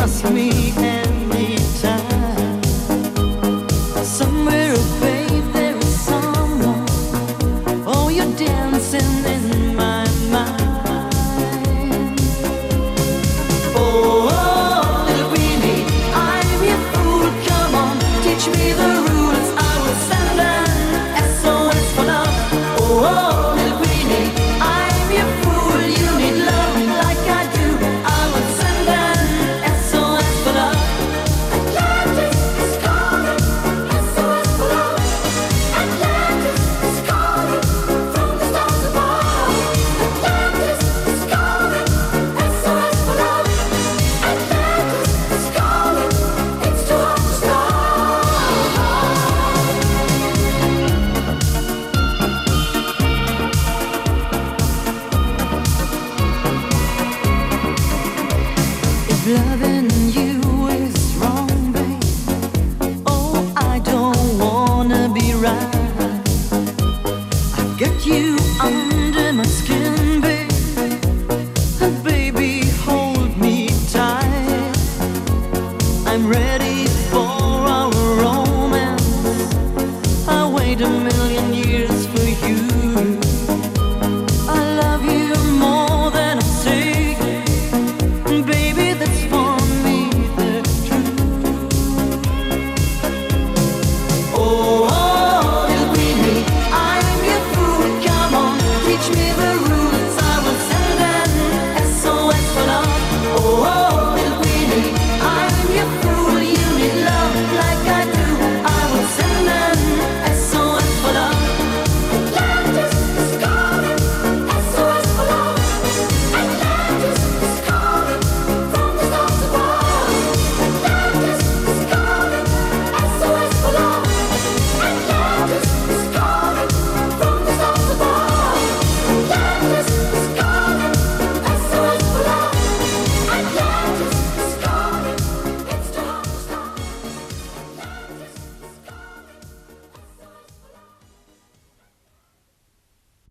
trust me and love